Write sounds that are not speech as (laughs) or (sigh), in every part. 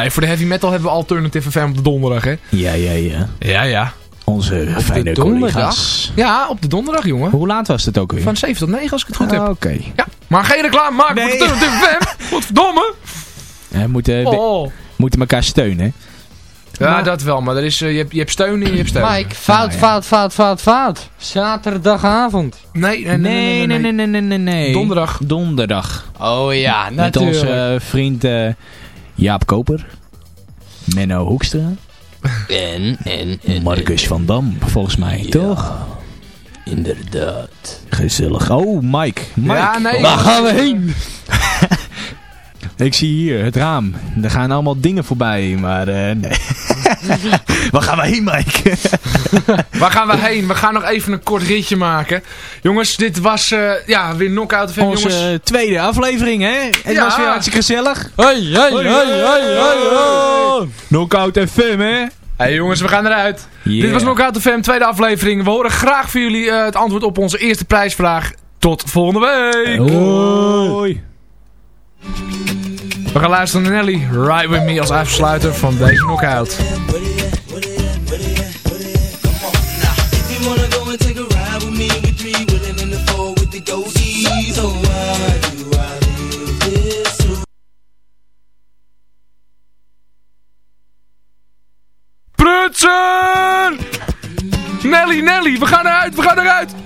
Nee, voor de heavy metal hebben we Alternative FM op de donderdag, hè? Ja, ja, ja. Ja, ja. Onze fijne donderdag? collega's. Ja, op de donderdag, jongen. Hoe laat was het ook weer? Van 7 tot 9, als ik het goed Ah, heb. Oké. Ja. Maar geen reclame maken Nee. voor de Alternative FM. (laughs) Godverdomme. We moeten, Oh. moeten elkaar steunen. Ja, Maar- dat wel. Maar er is, eh, je, hebt, je hebt steun en je hebt steun. Mike, fout, ja. fout, fout, fout, fout. Zaterdagavond. Nee, nee, Nee, nee, nee, nee, nee, nee. nee. Donderdag. Donderdag. Oh ja, Met natuurlijk. onze eh, vriend eh, Jaap Koper. Menno Hoekstra. En, en, en. Marcus van Dam, volgens mij, toch? Inderdaad. Gezellig. Oh, Mike. Mike. Ja, nee. Waar gaan we heen? Ik zie hier het raam. Er gaan allemaal dingen voorbij, maar eh, nee. (laughs) Waar gaan we heen, Mike? (laughs) Waar gaan we heen? We gaan nog even een kort ritje maken. Jongens, dit was eh, ja, weer Knockout FM. Onze Jongens, tweede aflevering, hè? Het Ja. was weer hartstikke gezellig. Hey, hey, hey, hey, hey, hey. Knockout FM, hè? hey, jongens, we gaan eruit. Yeah. Dit was Knockout FM, tweede aflevering. We horen graag van jullie eh, het antwoord op onze eerste prijsvraag. Tot volgende week. Hoi. We gaan luisteren naar Nelly, Ride With Me als afsluiter van deze knockout. Prutsen! Nelly, Nelly, we gaan eruit, we gaan eruit!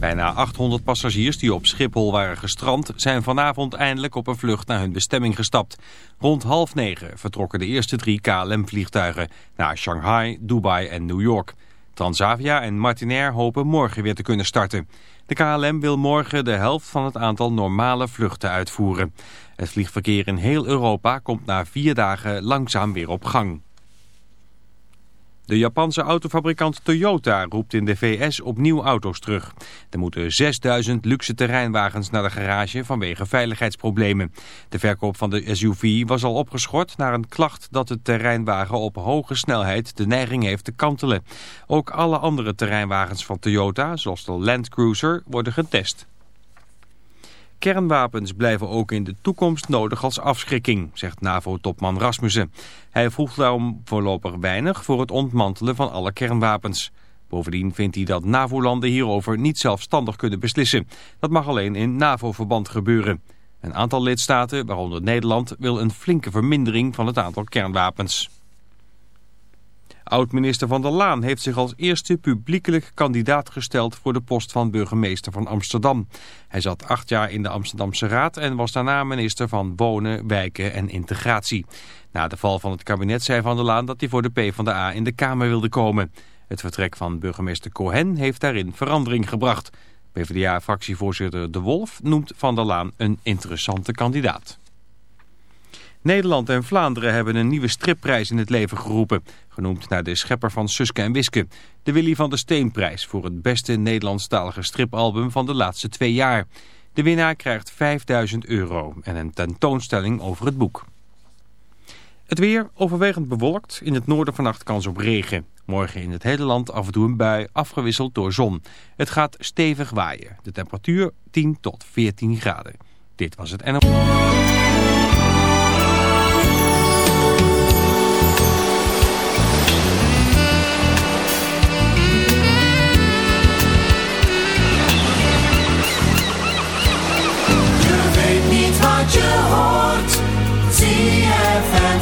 Bijna 800 passagiers die op Schiphol waren gestrand... zijn vanavond eindelijk op een vlucht naar hun bestemming gestapt. Rond half negen vertrokken de eerste drie KLM-vliegtuigen... naar Shanghai, Dubai en New York. Transavia en Martinair hopen morgen weer te kunnen starten. De KLM wil morgen de helft van het aantal normale vluchten uitvoeren. Het vliegverkeer in heel Europa komt na vier dagen langzaam weer op gang. De Japanse autofabrikant Toyota roept in de VS opnieuw auto's terug. Er moeten 6000 luxe terreinwagens naar de garage vanwege veiligheidsproblemen. De verkoop van de SUV was al opgeschort naar een klacht dat de terreinwagen op hoge snelheid de neiging heeft te kantelen. Ook alle andere terreinwagens van Toyota, zoals de Land Cruiser, worden getest. Kernwapens blijven ook in de toekomst nodig als afschrikking, zegt NAVO-topman Rasmussen. Hij vroeg daarom voorlopig weinig voor het ontmantelen van alle kernwapens. Bovendien vindt hij dat NAVO-landen hierover niet zelfstandig kunnen beslissen. Dat mag alleen in NAVO-verband gebeuren. Een aantal lidstaten, waaronder Nederland, wil een flinke vermindering van het aantal kernwapens. Oud-minister Van der Laan heeft zich als eerste publiekelijk kandidaat gesteld voor de post van burgemeester van Amsterdam. Hij zat acht jaar in de Amsterdamse Raad en was daarna minister van Wonen, Wijken en Integratie. Na de val van het kabinet zei Van der Laan dat hij voor de PvdA in de Kamer wilde komen. Het vertrek van burgemeester Cohen heeft daarin verandering gebracht. PvdA-fractievoorzitter De Wolf noemt Van der Laan een interessante kandidaat. Nederland en Vlaanderen hebben een nieuwe stripprijs in het leven geroepen. Genoemd naar de schepper van Suske en Wiske. De Willy van der Steenprijs voor het beste Nederlandstalige stripalbum van de laatste twee jaar. De winnaar krijgt 5000 euro en een tentoonstelling over het boek. Het weer overwegend bewolkt. In het noorden vannacht kans op regen. Morgen in het hele land af en toe een bui, afgewisseld door zon. Het gaat stevig waaien. De temperatuur 10 tot 14 graden. Dit was het NL.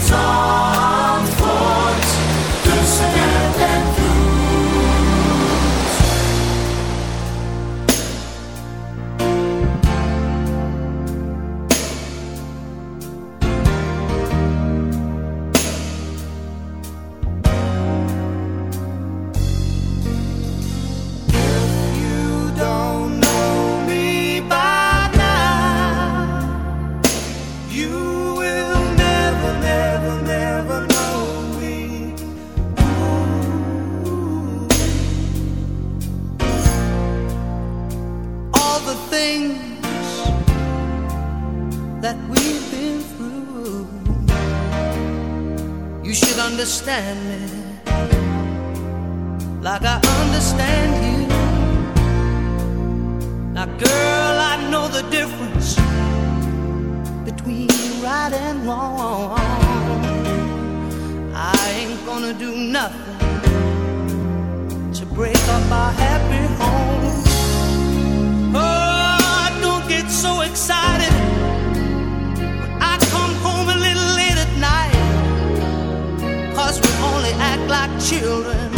ZFM that we've been through. You should understand me like I understand you. Now, girl, I know the difference between right and wrong. I ain't gonna do nothing to break up our happiness. like children.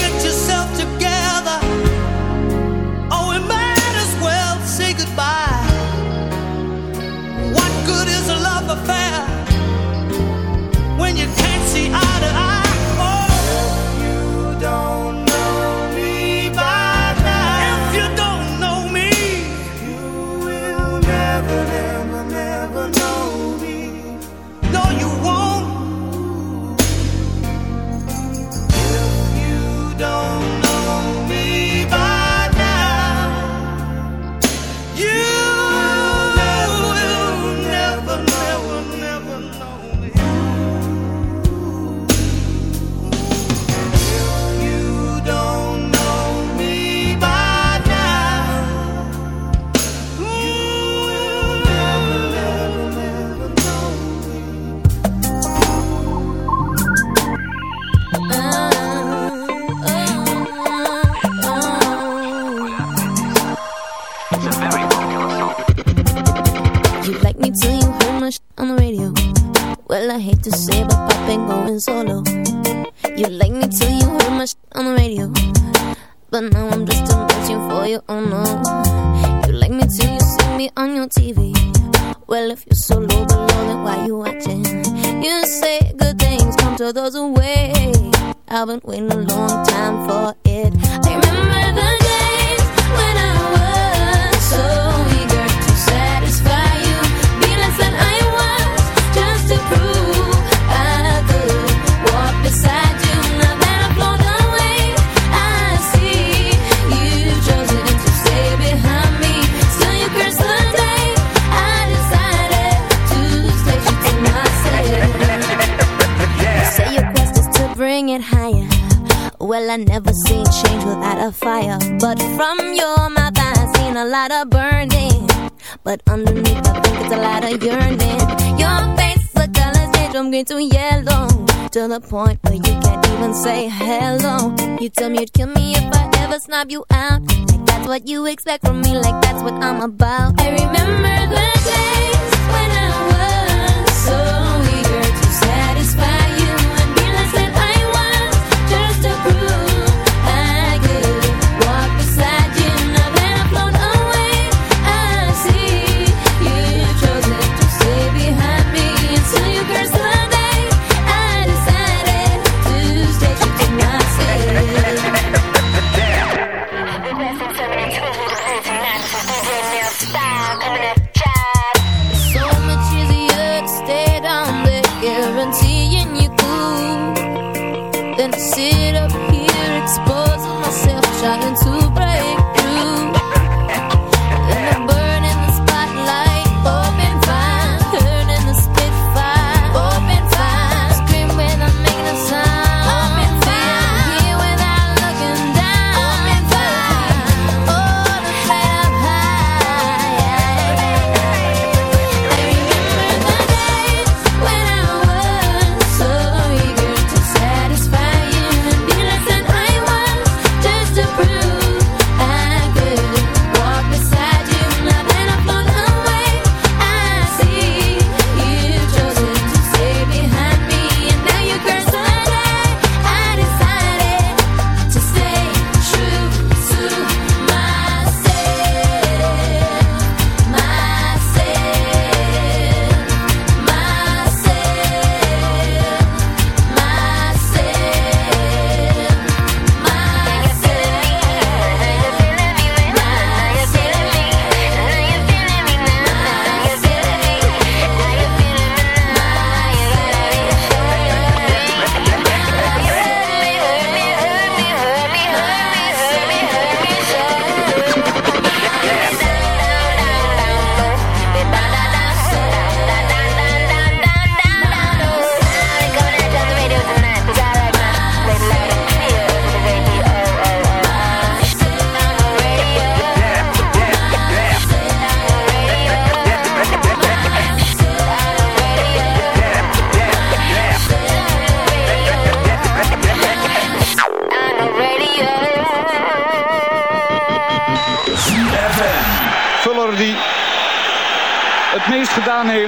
point where you can't even say hello. You tell me you'd kill me if I ever snob you out. Like that's what you expect from me, like that's what I'm about.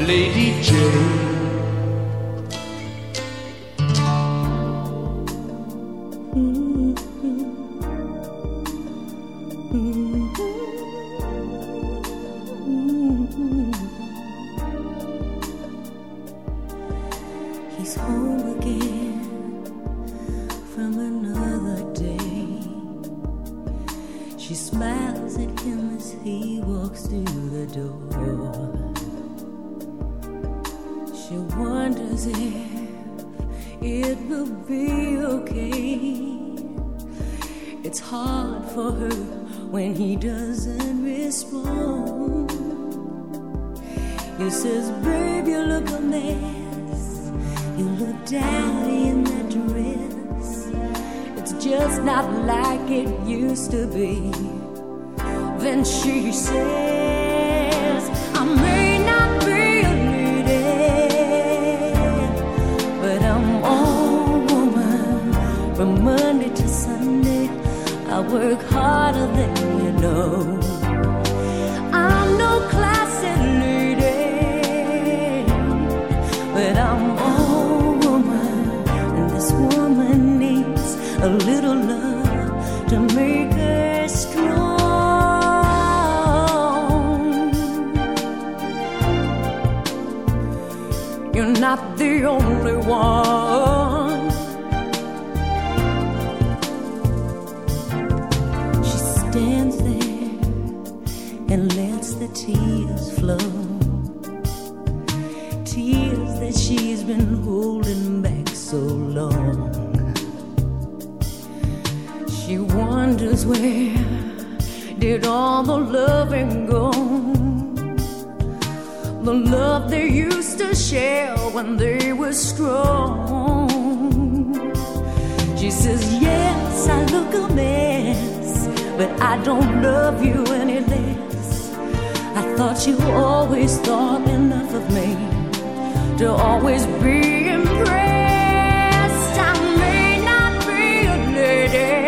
Lady Jane. Wonders where did all the loving go? The love they used to share when they were strong. She says, Yes, I look a mess, but I don't love you any less. I thought you always thought enough of me to always be impressed. I may not be a lady,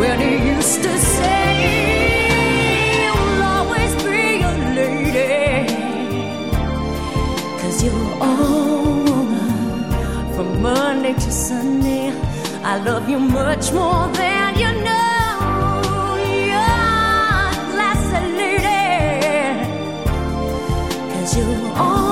when he used to say, You'll always be a lady. Cause you're all woman from Monday to Sunday. I love you much more than you know. You're a lady. Cause you're all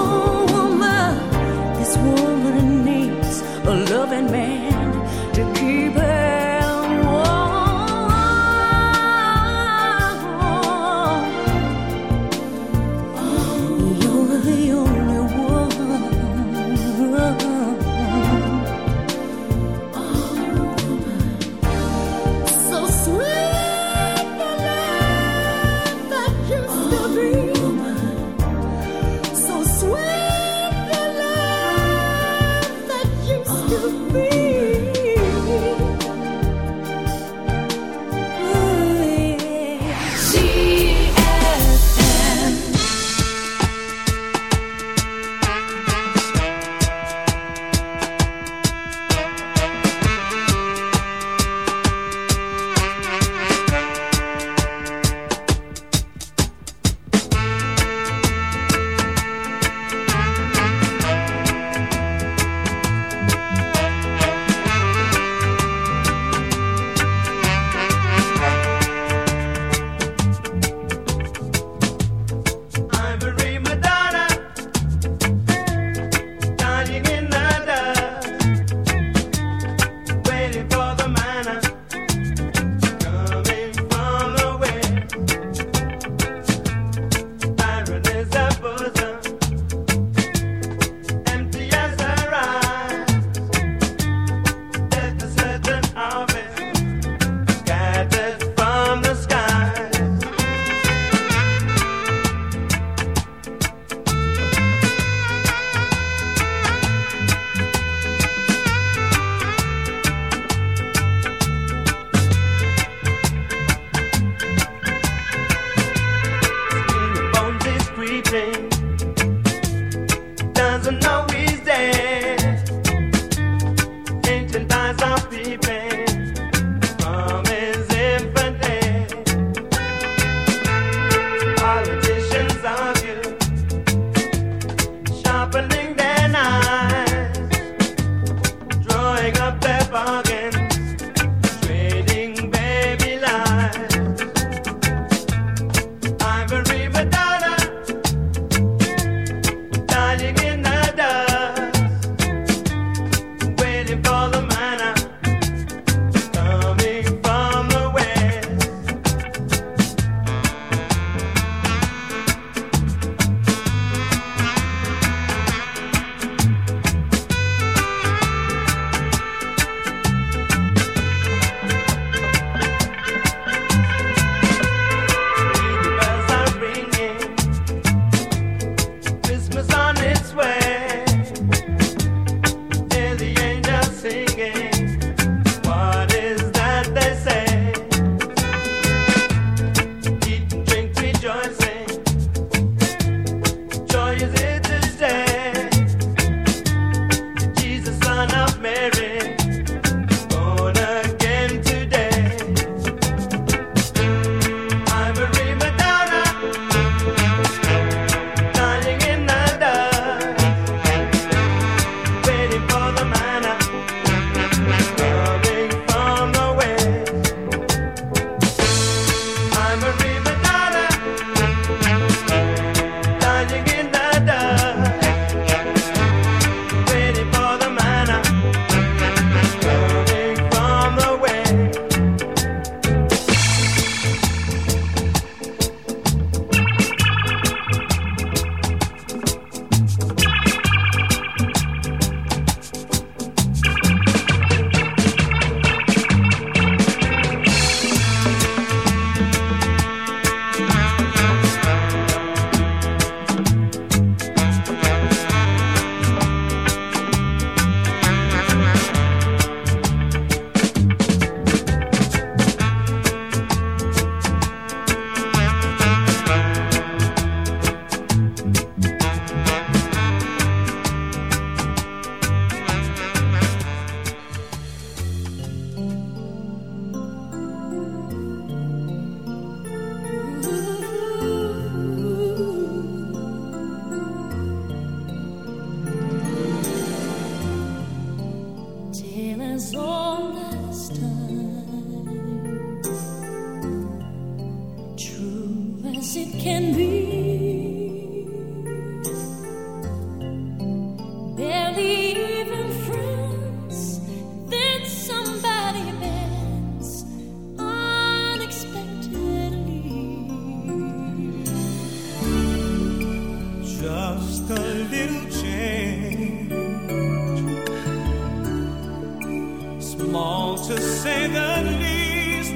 to say the least,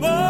but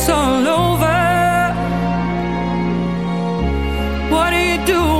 it's all over. What do you do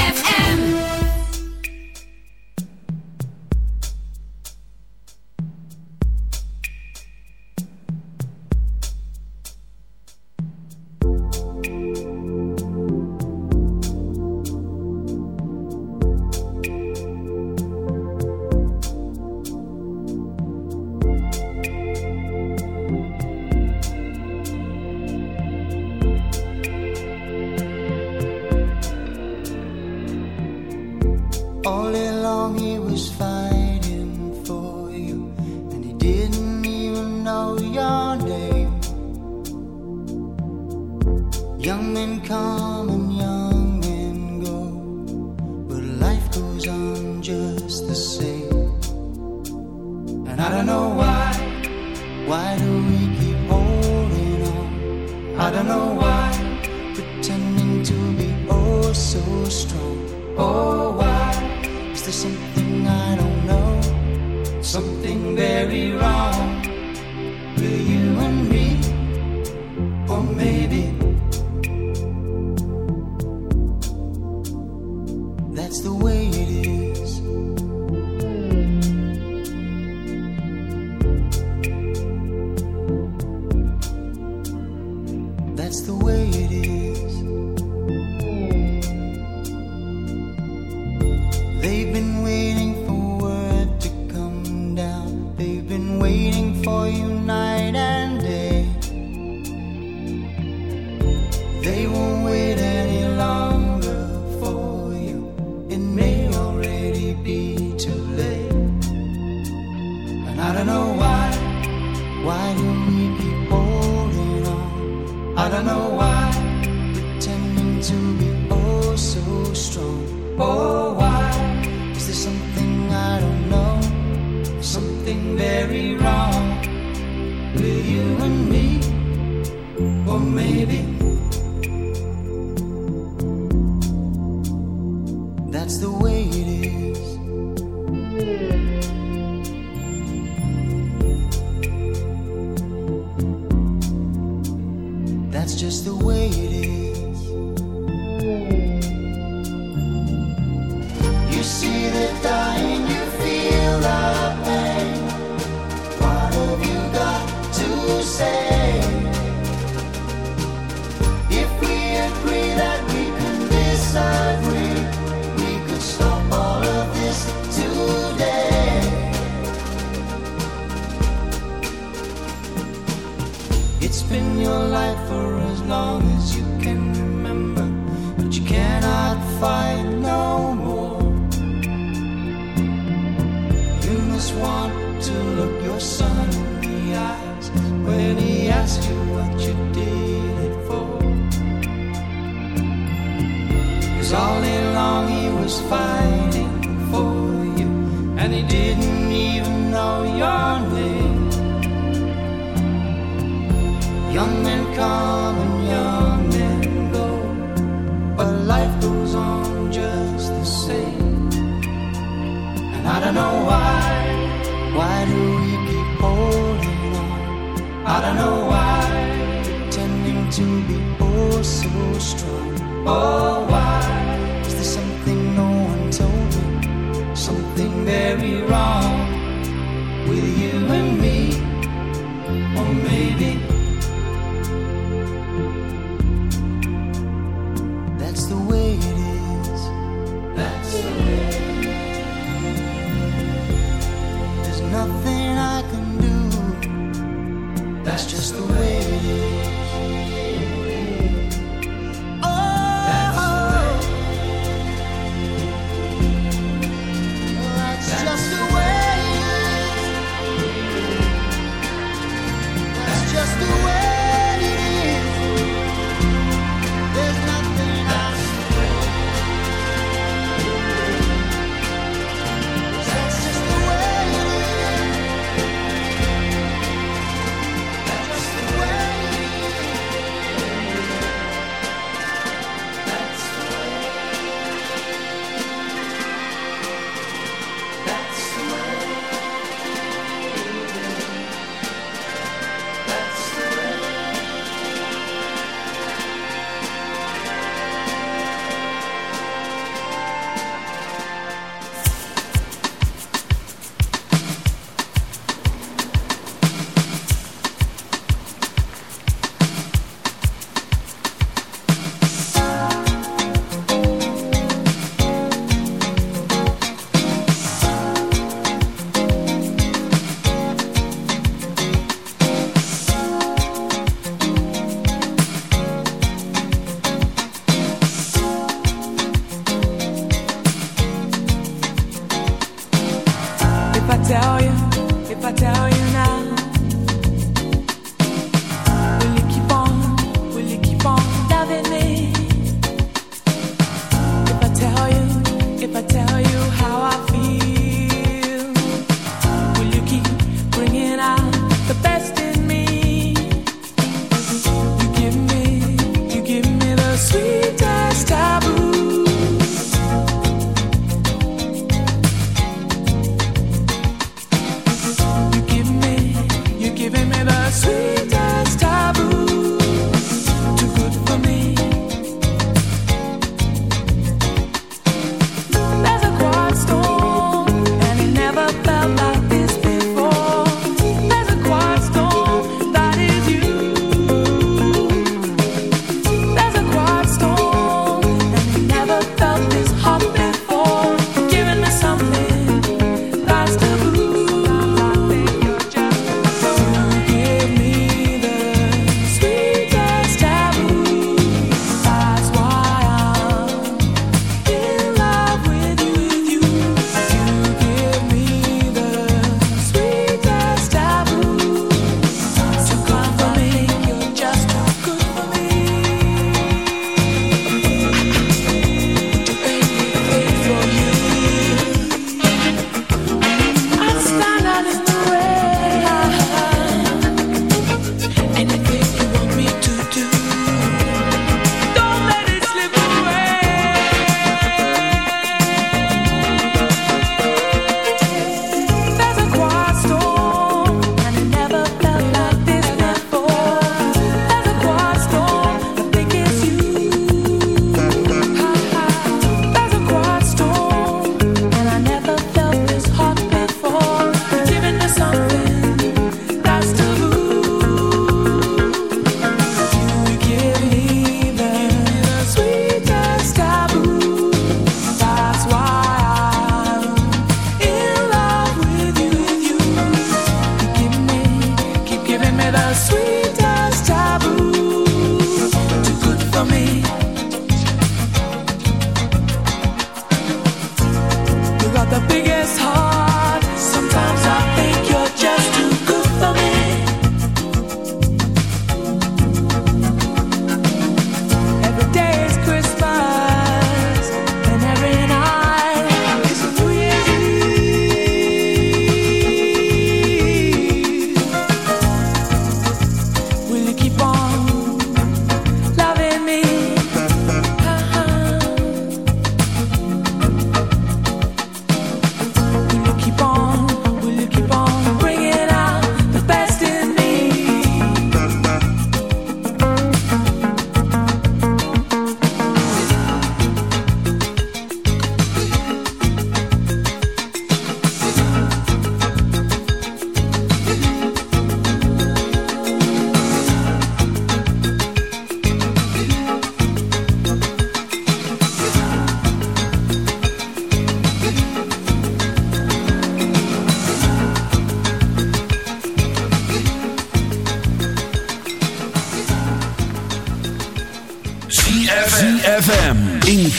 and me, or maybe That's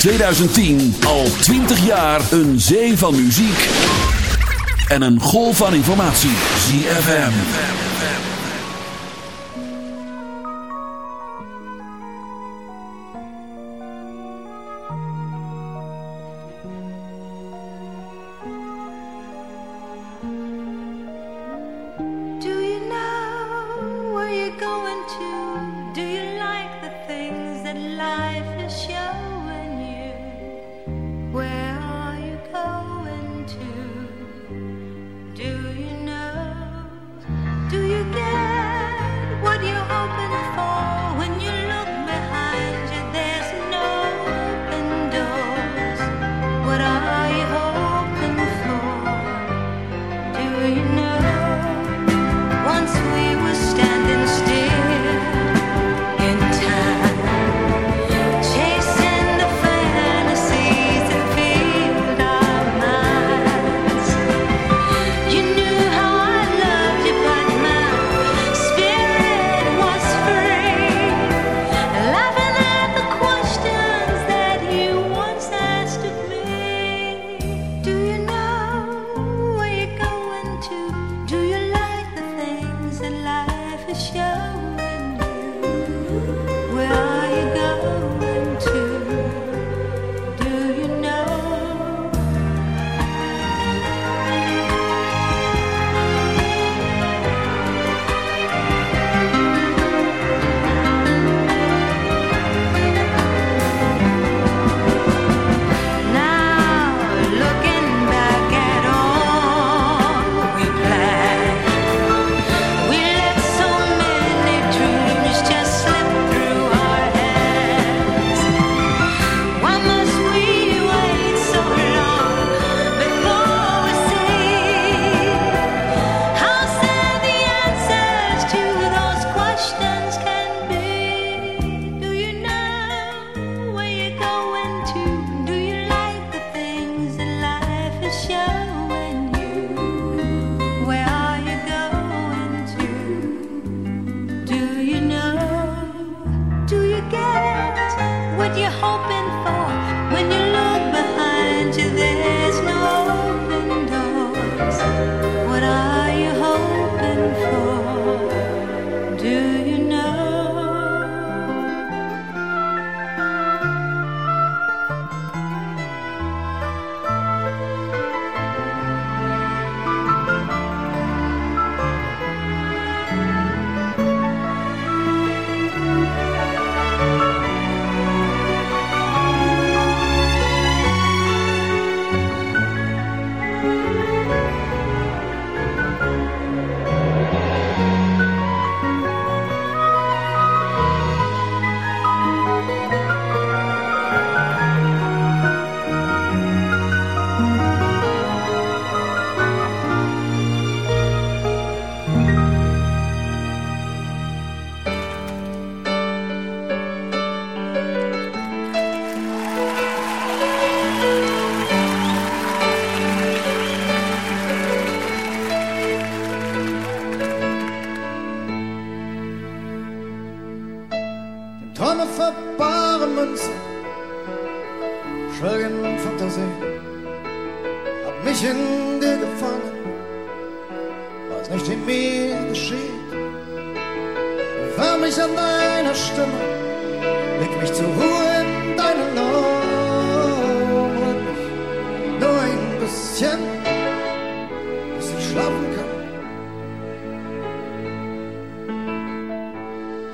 2010 al 20 jaar een zee van muziek en een golf van informatie. ZFM. Do you know where you're going to? Do you like the things that life has shown?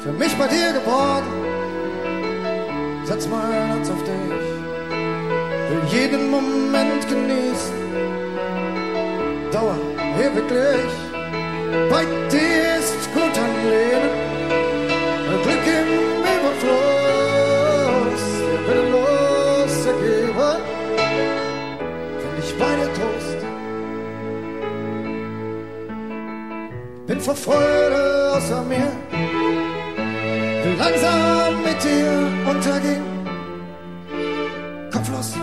für mich bei dir geworden. Setz mein Herz auf dich, will jeden Moment genießen. Dauer ewiglich, bei dir ist gut ein Leben, Glück im Überfluss, willenlos ergeben, finde ich bei dir Trost. Bin vor Freude außer mir langsam mit dir unterging. Kopflos,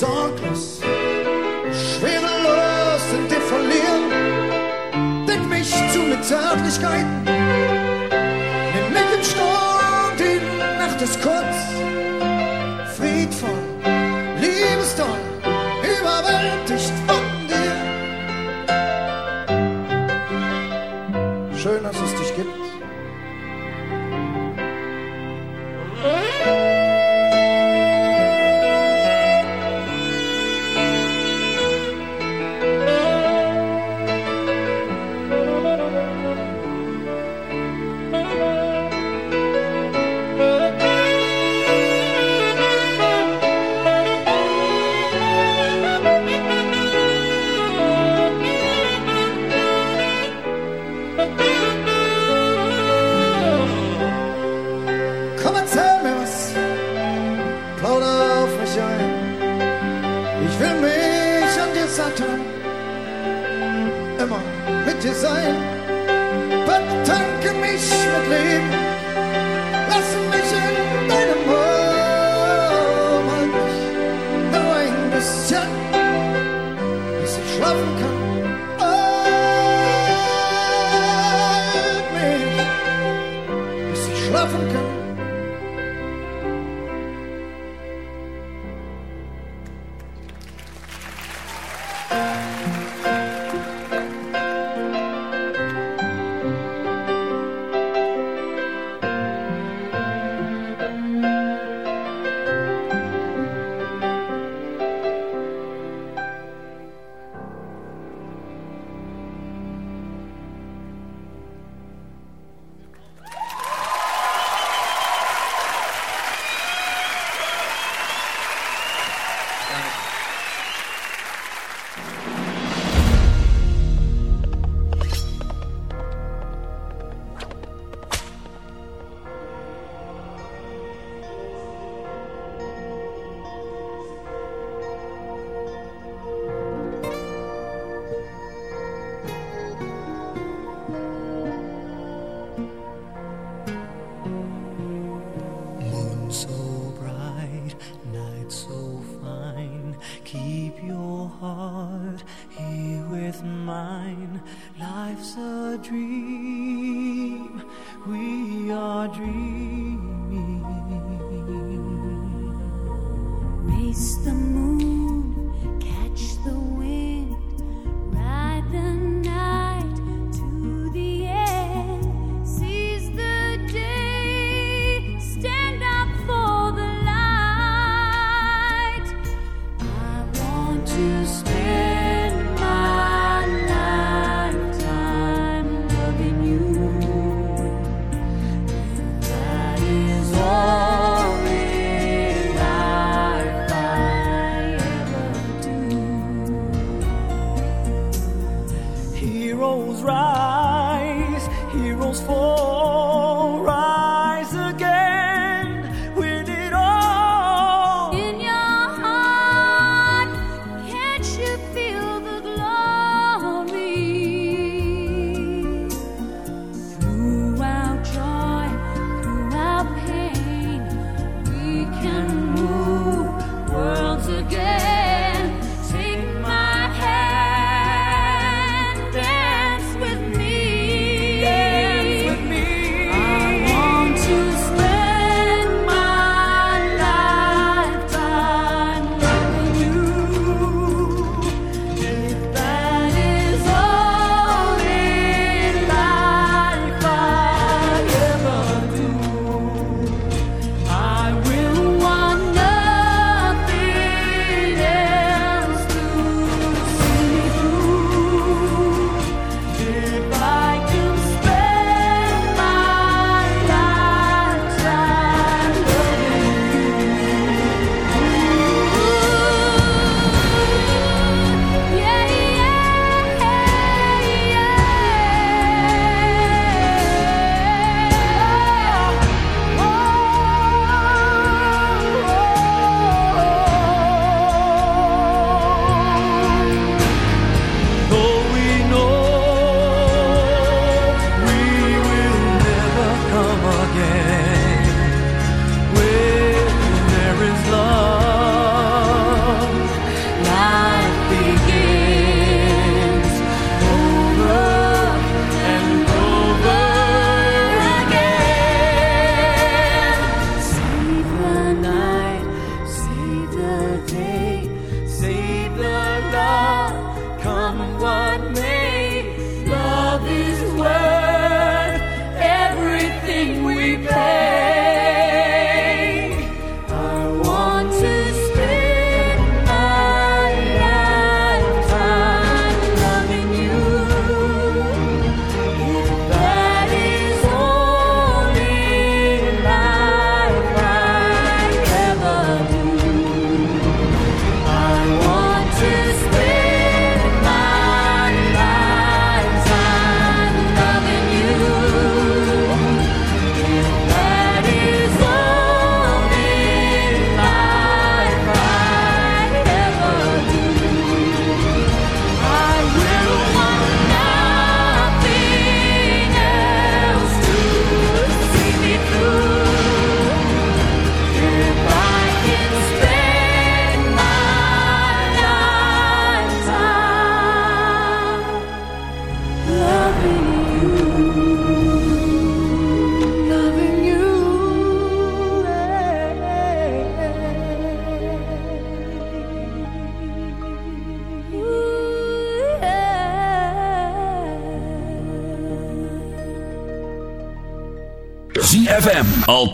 sorglos, schwerelos in dir verlieren. Deck mich zu mit Zärtlichkeiten, nimm mich im Sturm, die Nacht ist kurz. Is dann.